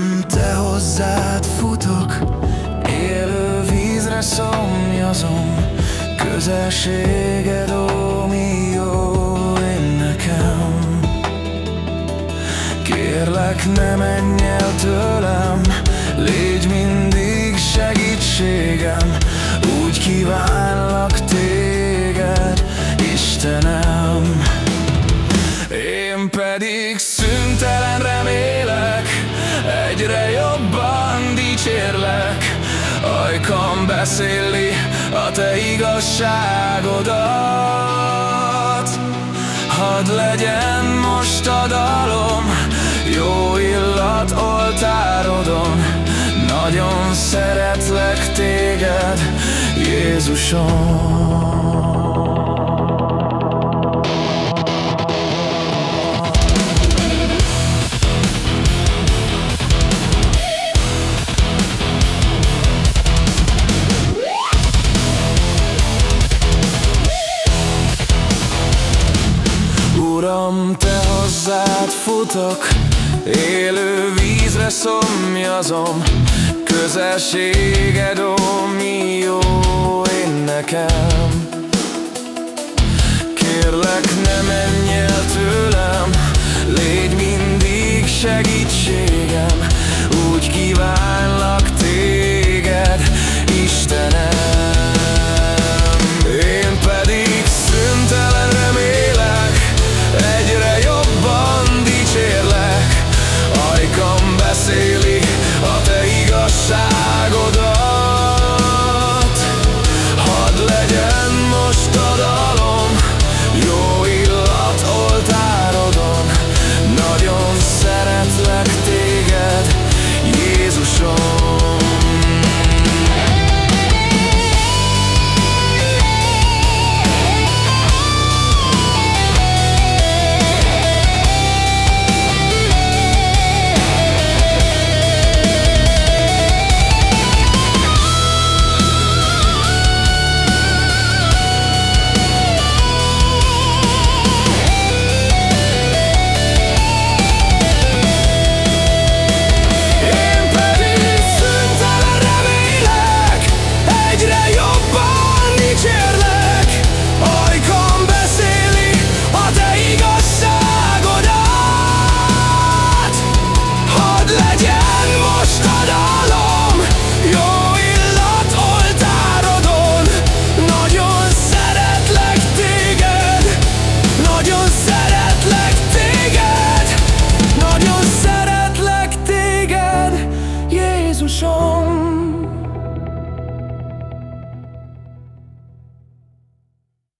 Szívem, te hozzád futok. Élő vízre szomjazom Közelséged, ó, mi jó én nekem. Kérlek, ne menj el tőlem Légy mindig segítségem. Úgy kívánlak téged, Istenem. Én pedig szüntelen remény. Egyre jobban dicsérlek Ajkam beszéli a te igazságodat. Hadd legyen most a dalom Jó illat oltárodon. Nagyon szeretlek téged Jézusom Uram, Te hozzád futok, élő vízre szomjazom. Közelséged, ó, mi jó én nekem. Kérlek, ne menj el tőlem, légy mindig segítség 中。